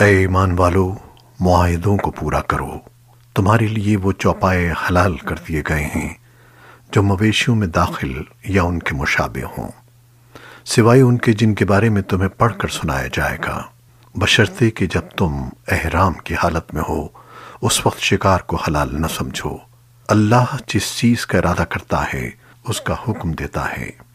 اے ایمان والو، معاہدوں کو پورا کرو۔ تمہارے لیے وہ چوپائے حلال کر دیے گئے ہیں، جو مویشیوں میں داخل یا ان کے مشابہ ہوں۔ سوائے ان کے جن کے بارے میں تمہیں پڑھ کر سنایا جائے گا۔ بشرطے کہ جب تم احرام کی حالت میں ہو، اس وقت شکار کو حلال نہ سمجھو۔ اللہ جس چیز کا ارادہ کرتا ہے، اس کا حکم دیتا ہے۔